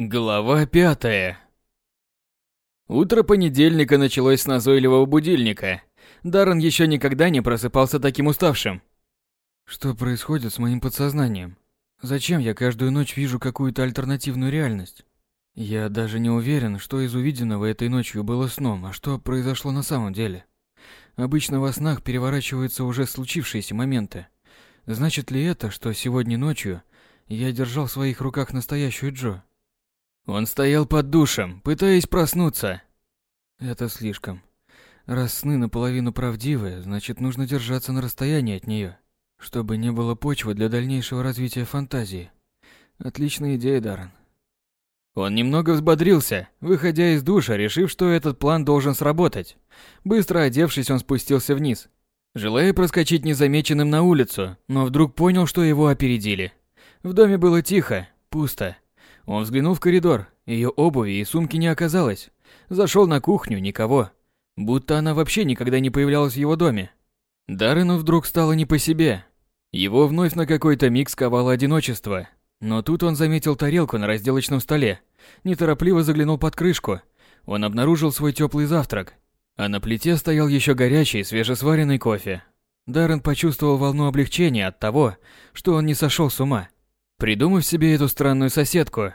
Глава пятая. Утро понедельника началось с назойливого будильника. Даррен еще никогда не просыпался таким уставшим. Что происходит с моим подсознанием? Зачем я каждую ночь вижу какую-то альтернативную реальность? Я даже не уверен, что из увиденного этой ночью было сном, а что произошло на самом деле. Обычно во снах переворачиваются уже случившиеся моменты. Значит ли это, что сегодня ночью я держал в своих руках настоящую Джо? Он стоял под душем, пытаясь проснуться. Это слишком. Раз сны наполовину правдивые, значит нужно держаться на расстоянии от нее, чтобы не было почвы для дальнейшего развития фантазии. Отличная идея, Даррен. Он немного взбодрился, выходя из душа, решив, что этот план должен сработать. Быстро одевшись, он спустился вниз, желая проскочить незамеченным на улицу, но вдруг понял, что его опередили. В доме было тихо, пусто. Он взглянул в коридор, ее обуви и сумки не оказалось. Зашел на кухню, никого. Будто она вообще никогда не появлялась в его доме. Даррену вдруг стало не по себе. Его вновь на какой-то миг сковало одиночество. Но тут он заметил тарелку на разделочном столе. Неторопливо заглянул под крышку. Он обнаружил свой теплый завтрак. А на плите стоял еще горячий, свежесваренный кофе. Даррен почувствовал волну облегчения от того, что он не сошел с ума. Придумав себе эту странную соседку,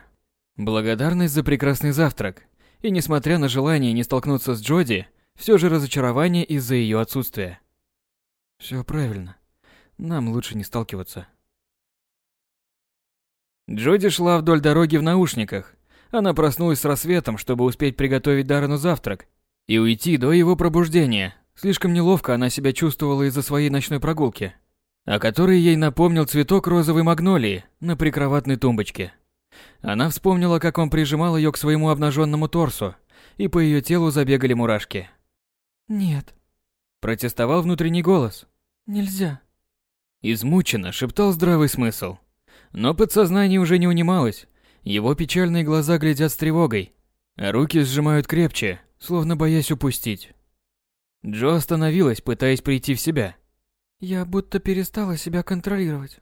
благодарность за прекрасный завтрак, и несмотря на желание не столкнуться с Джоди, все же разочарование из-за ее отсутствия. Все правильно. Нам лучше не сталкиваться. Джоди шла вдоль дороги в наушниках. Она проснулась с рассветом, чтобы успеть приготовить Даррену завтрак и уйти до его пробуждения. Слишком неловко она себя чувствовала из-за своей ночной прогулки о которой ей напомнил цветок розовой магнолии на прикроватной тумбочке. Она вспомнила, как он прижимал ее к своему обнаженному торсу, и по ее телу забегали мурашки. «Нет», – протестовал внутренний голос. «Нельзя». Измученно шептал здравый смысл. Но подсознание уже не унималось. Его печальные глаза глядят с тревогой, а руки сжимают крепче, словно боясь упустить. Джо остановилась, пытаясь прийти в себя – я будто перестала себя контролировать.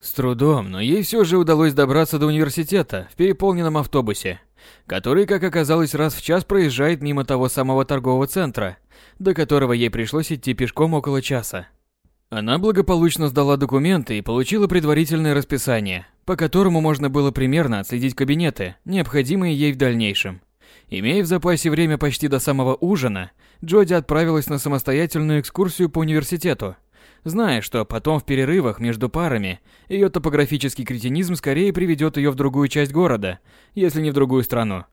С трудом, но ей все же удалось добраться до университета в переполненном автобусе, который, как оказалось, раз в час проезжает мимо того самого торгового центра, до которого ей пришлось идти пешком около часа. Она благополучно сдала документы и получила предварительное расписание, по которому можно было примерно отследить кабинеты, необходимые ей в дальнейшем. Имея в запасе время почти до самого ужина, Джоди отправилась на самостоятельную экскурсию по университету, зная, что потом в перерывах между парами ее топографический кретинизм скорее приведет ее в другую часть города, если не в другую страну.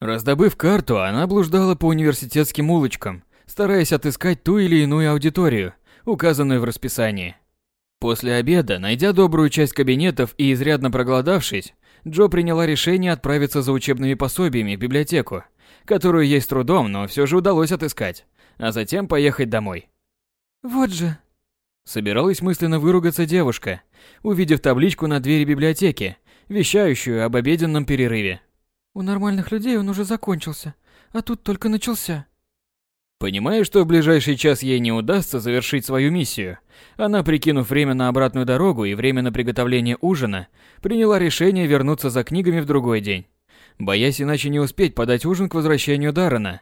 Раздобыв карту, она блуждала по университетским улочкам, стараясь отыскать ту или иную аудиторию, указанную в расписании. После обеда, найдя добрую часть кабинетов и изрядно проголодавшись, Джо приняла решение отправиться за учебными пособиями в библиотеку, которую ей с трудом, но все же удалось отыскать, а затем поехать домой. «Вот же!» Собиралась мысленно выругаться девушка, увидев табличку на двери библиотеки, вещающую об обеденном перерыве. «У нормальных людей он уже закончился, а тут только начался». Понимая, что в ближайший час ей не удастся завершить свою миссию, она, прикинув время на обратную дорогу и время на приготовление ужина, приняла решение вернуться за книгами в другой день, боясь иначе не успеть подать ужин к возвращению Даррена.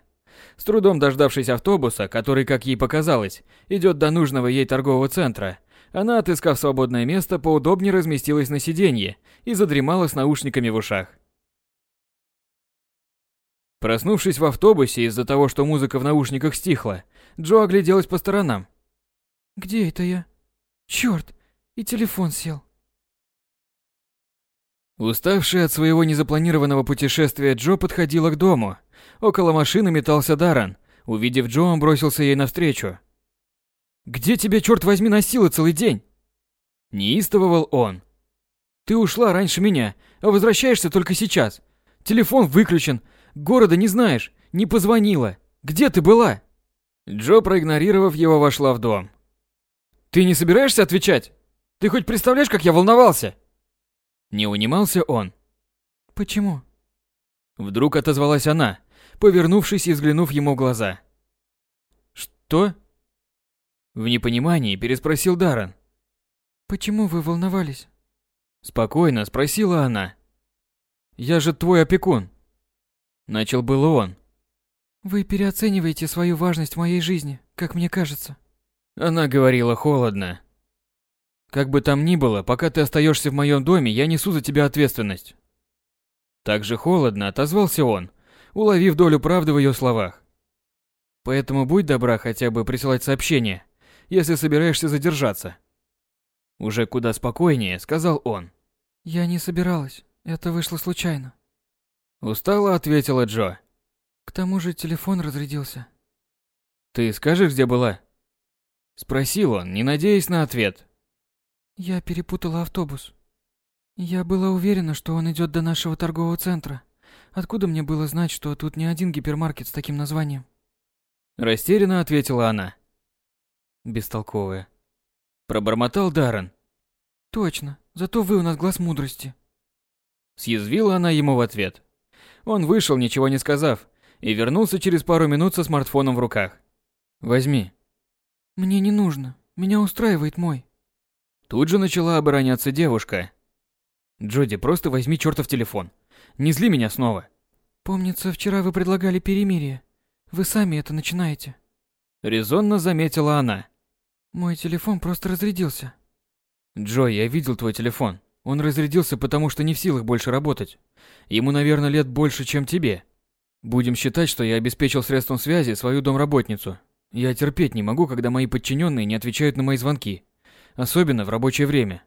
С трудом дождавшись автобуса, который, как ей показалось, идет до нужного ей торгового центра, она, отыскав свободное место, поудобнее разместилась на сиденье и задремала с наушниками в ушах. Проснувшись в автобусе из-за того, что музыка в наушниках стихла, Джо огляделась по сторонам. «Где это я? Чёрт, и телефон сел». Уставшая от своего незапланированного путешествия, Джо подходила к дому. Около машины метался Даран. Увидев Джо, он бросился ей навстречу. «Где тебя, черт возьми, носило целый день?» Неистовывал он. «Ты ушла раньше меня, а возвращаешься только сейчас. Телефон выключен, Города не знаешь, не позвонила. Где ты была?» Джо, проигнорировав его, вошла в дом. «Ты не собираешься отвечать? Ты хоть представляешь, как я волновался?» Не унимался он. «Почему?» Вдруг отозвалась она, повернувшись и взглянув ему в глаза. «Что?» В непонимании переспросил Даррен. «Почему вы волновались?» Спокойно спросила она. «Я же твой опекун». Начал было он. Вы переоцениваете свою важность в моей жизни, как мне кажется. Она говорила холодно. Как бы там ни было, пока ты остаешься в моем доме, я несу за тебя ответственность. Так же холодно отозвался он, уловив долю правды в ее словах. Поэтому будь добра хотя бы присылать сообщение, если собираешься задержаться. Уже куда спокойнее, сказал он. Я не собиралась, это вышло случайно. Устало ответила Джо. К тому же телефон разрядился. Ты скажешь, где была? Спросил он, не надеясь на ответ. Я перепутала автобус. Я была уверена, что он идет до нашего торгового центра. Откуда мне было знать, что тут не один гипермаркет с таким названием? Растерянно ответила она. Бестолковая. Пробормотал Даррен. Точно, зато вы у нас глаз мудрости. Съязвила она ему в ответ. Он вышел, ничего не сказав, и вернулся через пару минут со смартфоном в руках. «Возьми». «Мне не нужно. Меня устраивает мой». Тут же начала обороняться девушка. «Джоди, просто возьми чертов телефон. Не зли меня снова». «Помнится, вчера вы предлагали перемирие. Вы сами это начинаете». Резонно заметила она. «Мой телефон просто разрядился». «Джо, я видел твой телефон. Он разрядился, потому что не в силах больше работать. Ему, наверное, лет больше, чем тебе. Будем считать, что я обеспечил средством связи свою домработницу. Я терпеть не могу, когда мои подчиненные не отвечают на мои звонки. Особенно в рабочее время.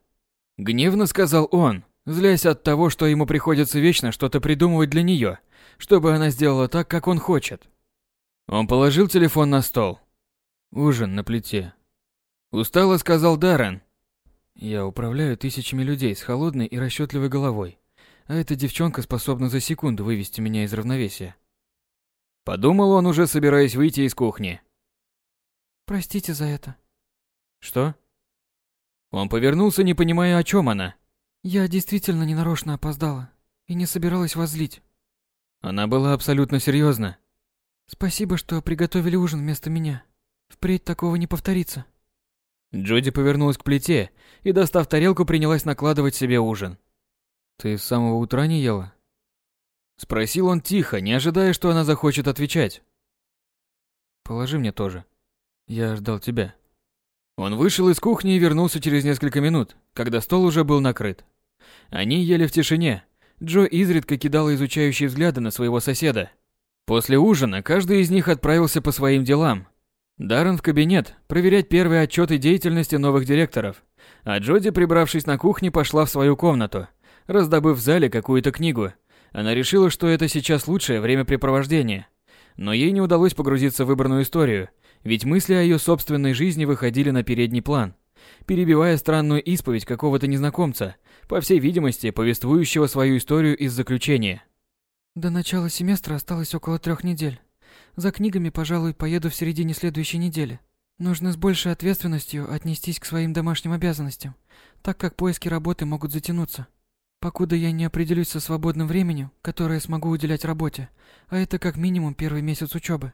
Гневно сказал он, злясь от того, что ему приходится вечно что-то придумывать для нее, чтобы она сделала так, как он хочет. Он положил телефон на стол. Ужин на плите. Устало сказал Даррен. Я управляю тысячами людей с холодной и расчетливой головой, а эта девчонка способна за секунду вывести меня из равновесия. Подумал он, уже собираясь выйти из кухни. Простите за это. Что? Он повернулся, не понимая, о чем она. Я действительно ненарочно опоздала и не собиралась вас злить. Она была абсолютно серьезна. Спасибо, что приготовили ужин вместо меня. Впредь такого не повторится. Джоди повернулась к плите и, достав тарелку, принялась накладывать себе ужин. «Ты с самого утра не ела?» Спросил он тихо, не ожидая, что она захочет отвечать. «Положи мне тоже. Я ждал тебя». Он вышел из кухни и вернулся через несколько минут, когда стол уже был накрыт. Они ели в тишине. Джо изредка кидала изучающие взгляды на своего соседа. После ужина каждый из них отправился по своим делам. Даррен в кабинет проверять первые отчеты деятельности новых директоров, а Джоди, прибравшись на кухне, пошла в свою комнату, раздобыв в зале какую-то книгу – она решила, что это сейчас лучшее времяпрепровождение. Но ей не удалось погрузиться в выбранную историю, ведь мысли о ее собственной жизни выходили на передний план, перебивая странную исповедь какого-то незнакомца, по всей видимости, повествующего свою историю из заключения. До начала семестра осталось около трех недель. За книгами, пожалуй, поеду в середине следующей недели. Нужно с большей ответственностью отнестись к своим домашним обязанностям, так как поиски работы могут затянуться. Покуда я не определюсь со свободным временем, которое смогу уделять работе, а это как минимум первый месяц учебы.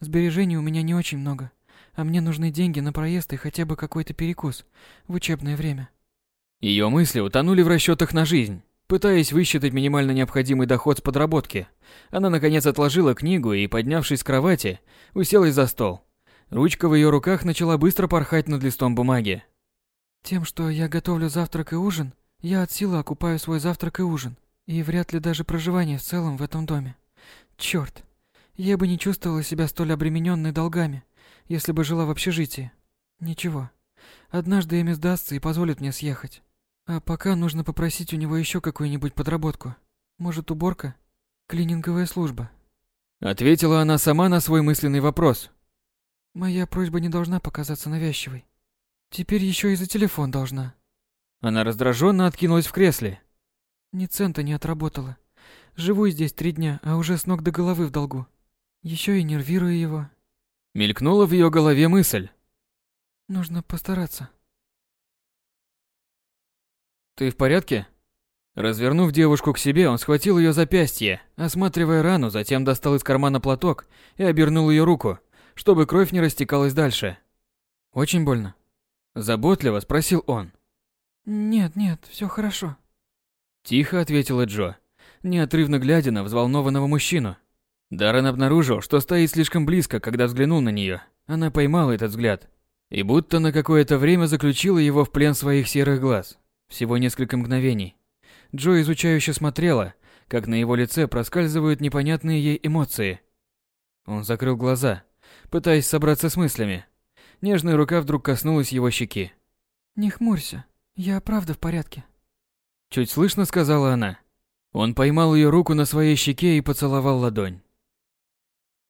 Сбережений у меня не очень много, а мне нужны деньги на проезд и хотя бы какой-то перекус в учебное время. Ее мысли утонули в расчетах на жизнь. Пытаясь высчитать минимально необходимый доход с подработки, она наконец отложила книгу и, поднявшись с кровати, уселась за стол. Ручка в ее руках начала быстро порхать над листом бумаги. Тем, что я готовлю завтрак и ужин, я от силы окупаю свой завтрак и ужин, и вряд ли даже проживание в целом в этом доме. Черт, я бы не чувствовала себя столь обремененной долгами, если бы жила в общежитии. Ничего, однажды Эми сдастся и позволит мне съехать. А пока нужно попросить у него еще какую-нибудь подработку. Может, уборка? Клининговая служба. Ответила она сама на свой мысленный вопрос. Моя просьба не должна показаться навязчивой. Теперь еще и за телефон должна. Она раздраженно откинулась в кресле. Ни цента не отработала. Живу здесь три дня, а уже с ног до головы в долгу. Еще и нервирую его. Мелькнула в ее голове мысль. Нужно постараться. Ты в порядке? Развернув девушку к себе, он схватил ее запястье, осматривая рану, затем достал из кармана платок и обернул ее руку, чтобы кровь не растекалась дальше. Очень больно. Заботливо спросил он. Нет, нет, все хорошо. Тихо ответила Джо, неотрывно глядя на взволнованного мужчину. Даррен обнаружил, что стоит слишком близко, когда взглянул на нее. Она поймала этот взгляд и будто на какое-то время заключила его в плен своих серых глаз. Всего несколько мгновений. Джо изучающе смотрела, как на его лице проскальзывают непонятные ей эмоции. Он закрыл глаза, пытаясь собраться с мыслями. Нежная рука вдруг коснулась его щеки. «Не хмурься, я правда в порядке». Чуть слышно сказала она. Он поймал ее руку на своей щеке и поцеловал ладонь.